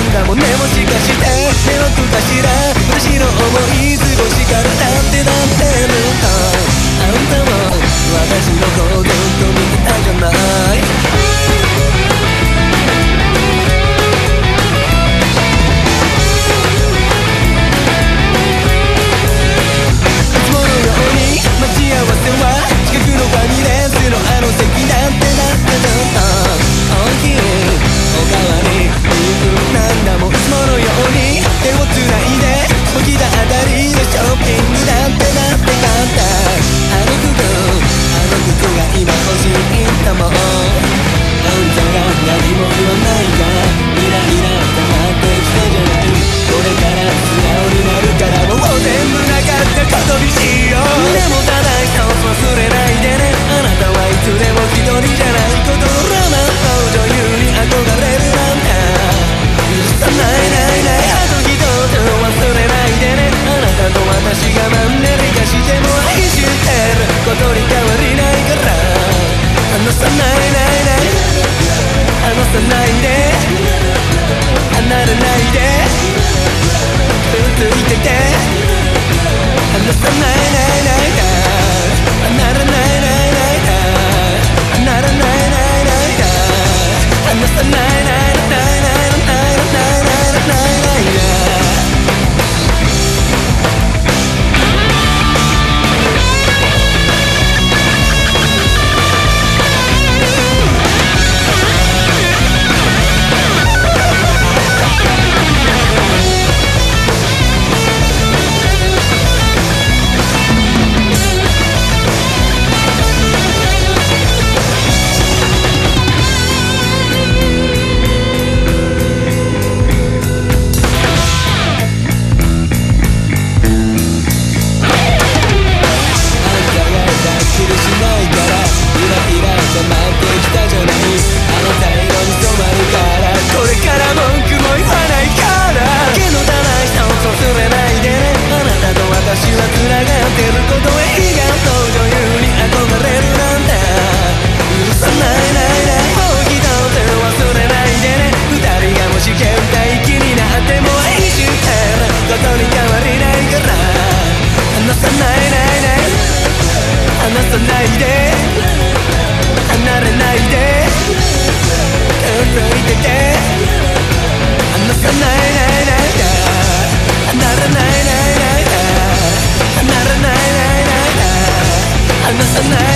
涙も目もしかして迷惑かしら私の思い過ごしからなんてだ and